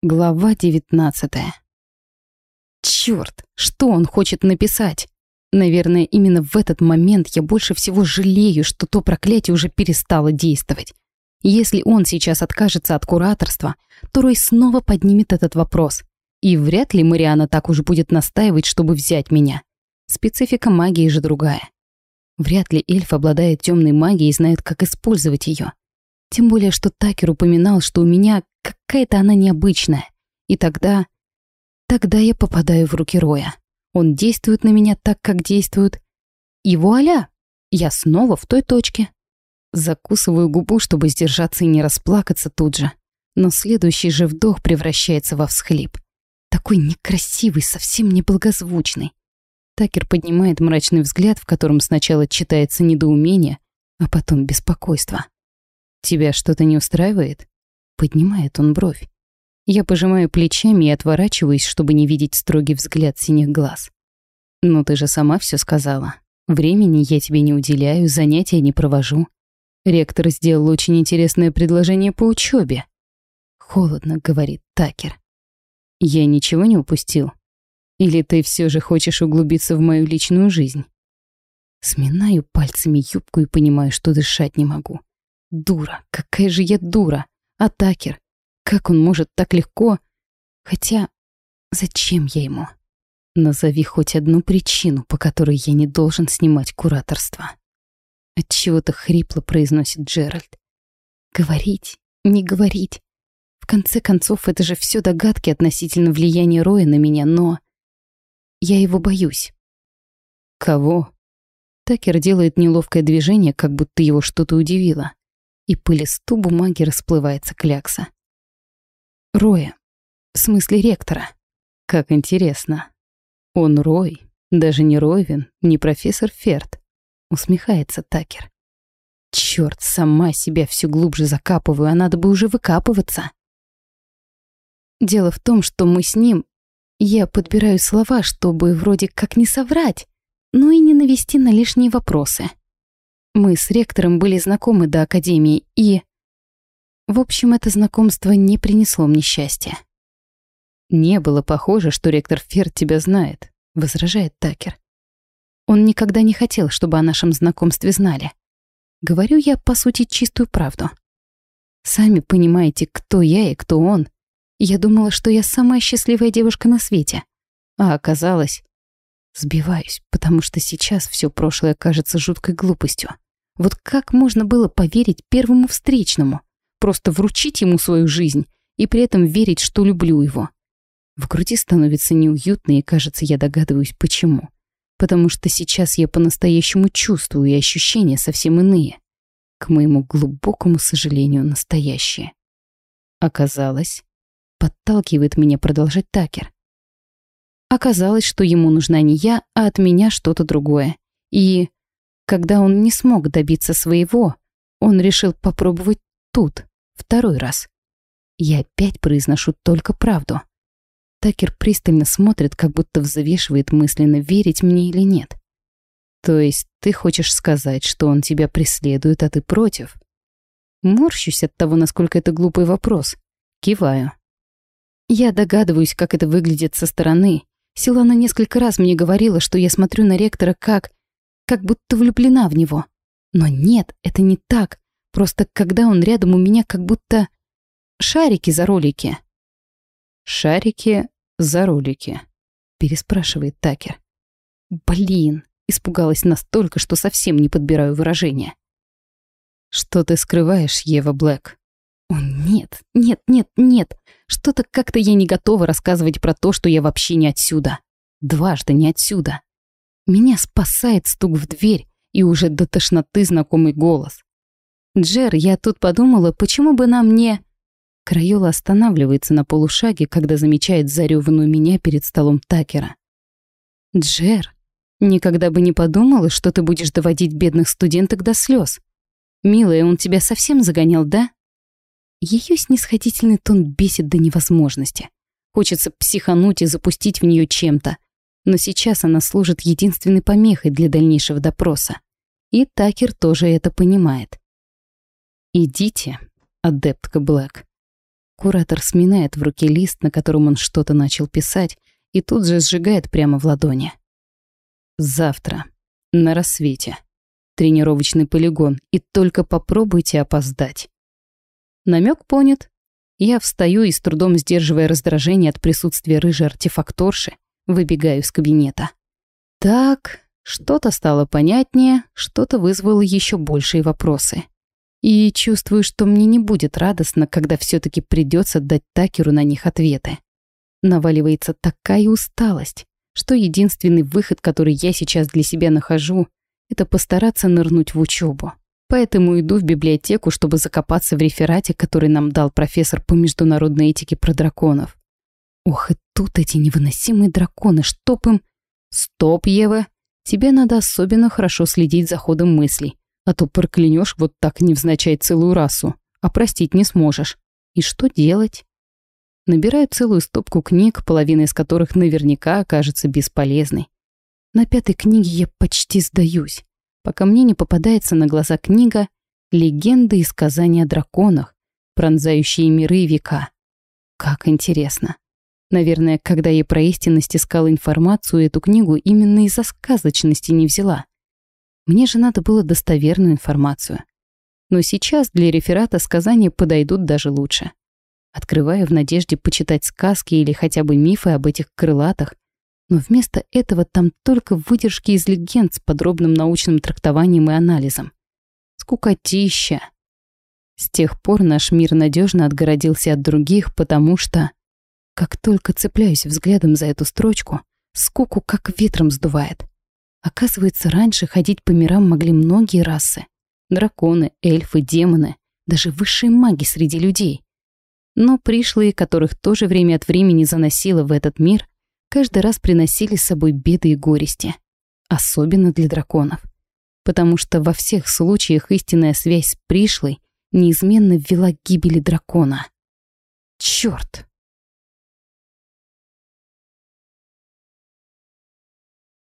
Глава девятнадцатая. Чёрт, что он хочет написать? Наверное, именно в этот момент я больше всего жалею, что то проклятие уже перестало действовать. Если он сейчас откажется от кураторства, то Рой снова поднимет этот вопрос. И вряд ли Мариана так уж будет настаивать, чтобы взять меня. Специфика магии же другая. Вряд ли эльф обладает темной магией и знает, как использовать ее. Тем более, что Такер упоминал, что у меня какая-то она необычная. И тогда... Тогда я попадаю в руки Роя. Он действует на меня так, как действует. И вуаля! Я снова в той точке. Закусываю губу, чтобы сдержаться и не расплакаться тут же. Но следующий же вдох превращается во всхлип. Такой некрасивый, совсем неблагозвучный. Такер поднимает мрачный взгляд, в котором сначала читается недоумение, а потом беспокойство. «Тебя что-то не устраивает?» Поднимает он бровь. Я пожимаю плечами и отворачиваюсь, чтобы не видеть строгий взгляд синих глаз. «Ну ты же сама все сказала. Времени я тебе не уделяю, занятия не провожу. Ректор сделал очень интересное предложение по учебе. Холодно, говорит Такер. Я ничего не упустил. Или ты все же хочешь углубиться в мою личную жизнь? Сминаю пальцами юбку и понимаю, что дышать не могу. Дура, какая же я дура. А Такер, как он может так легко... Хотя, зачем я ему? Назови хоть одну причину, по которой я не должен снимать кураторство. Отчего-то хрипло произносит Джеральд. Говорить, не говорить. В конце концов, это же все догадки относительно влияния Роя на меня, но... Я его боюсь. Кого? Такер делает неловкое движение, как будто его что-то удивило и по листу бумаги расплывается клякса. Роя. В смысле ректора. Как интересно. Он Рой, даже не Ройвин, не профессор Ферд. Усмехается Такер. Чёрт, сама себя все глубже закапываю, а надо бы уже выкапываться. Дело в том, что мы с ним... Я подбираю слова, чтобы вроде как не соврать, но и не навести на лишние вопросы. Мы с ректором были знакомы до академии, и... В общем, это знакомство не принесло мне счастья. «Не было похоже, что ректор Ферд тебя знает», — возражает Такер. Он никогда не хотел, чтобы о нашем знакомстве знали. Говорю я, по сути, чистую правду. Сами понимаете, кто я и кто он. Я думала, что я самая счастливая девушка на свете. А оказалось... Сбиваюсь, потому что сейчас все прошлое кажется жуткой глупостью. Вот как можно было поверить первому встречному? Просто вручить ему свою жизнь и при этом верить, что люблю его. В груди становится неуютно, и, кажется, я догадываюсь, почему. Потому что сейчас я по-настоящему чувствую, и ощущения совсем иные. К моему глубокому сожалению, настоящие. Оказалось, подталкивает меня продолжать Такер. Оказалось, что ему нужна не я, а от меня что-то другое. И когда он не смог добиться своего, он решил попробовать тут, второй раз. Я опять произношу только правду. Такер пристально смотрит, как будто взвешивает мысленно, верить мне или нет. То есть ты хочешь сказать, что он тебя преследует, а ты против? Морщусь от того, насколько это глупый вопрос. Киваю. Я догадываюсь, как это выглядит со стороны. Силана несколько раз мне говорила, что я смотрю на ректора как как будто влюблена в него. Но нет, это не так. Просто когда он рядом у меня, как будто... Шарики за ролики. «Шарики за ролики», — переспрашивает Такер. «Блин!» — испугалась настолько, что совсем не подбираю выражения. «Что ты скрываешь, Ева Блэк?» «О, нет, нет, нет, нет! Что-то как-то я не готова рассказывать про то, что я вообще не отсюда. Дважды не отсюда. Меня спасает стук в дверь и уже до тошноты знакомый голос. «Джер, я тут подумала, почему бы нам не...» Крайола останавливается на полушаге, когда замечает зарёванную меня перед столом Такера. «Джер, никогда бы не подумала, что ты будешь доводить бедных студенток до слез. Милая, он тебя совсем загонял, да?» Ее снисходительный тон бесит до невозможности. Хочется психануть и запустить в нее чем-то, но сейчас она служит единственной помехой для дальнейшего допроса. И Такер тоже это понимает. «Идите, адептка Блэк». Куратор сминает в руке лист, на котором он что-то начал писать, и тут же сжигает прямо в ладони. Завтра. На рассвете. Тренировочный полигон, и только попробуйте опоздать. Намек понят. Я встаю и с трудом сдерживая раздражение от присутствия рыжей артефакторши, выбегаю из кабинета. Так, что-то стало понятнее, что-то вызвало еще большие вопросы. И чувствую, что мне не будет радостно, когда все таки придется дать Такеру на них ответы. Наваливается такая усталость, что единственный выход, который я сейчас для себя нахожу, это постараться нырнуть в учебу. Поэтому иду в библиотеку, чтобы закопаться в реферате, который нам дал профессор по международной этике про драконов. Ох, и тут эти невыносимые драконы, чтоб им... Стоп, Ева, тебе надо особенно хорошо следить за ходом мыслей, а то проклянешь вот так невзначай целую расу, а простить не сможешь. И что делать? Набираю целую стопку книг, половина из которых наверняка окажется бесполезной. На пятой книге я почти сдаюсь, пока мне не попадается на глаза книга «Легенды и сказания о драконах», пронзающие миры и века. Как интересно. Наверное, когда я про истинность искала информацию, эту книгу именно из-за сказочности не взяла. Мне же надо было достоверную информацию. Но сейчас для реферата сказания подойдут даже лучше. Открываю в надежде почитать сказки или хотя бы мифы об этих крылатых, но вместо этого там только выдержки из легенд с подробным научным трактованием и анализом. Скукотища. С тех пор наш мир надежно отгородился от других, потому что... Как только цепляюсь взглядом за эту строчку, скуку как ветром сдувает. Оказывается, раньше ходить по мирам могли многие расы. Драконы, эльфы, демоны, даже высшие маги среди людей. Но пришлые, которых тоже время от времени заносило в этот мир, каждый раз приносили с собой беды и горести. Особенно для драконов. Потому что во всех случаях истинная связь с пришлой неизменно ввела к гибели дракона. Чёрт!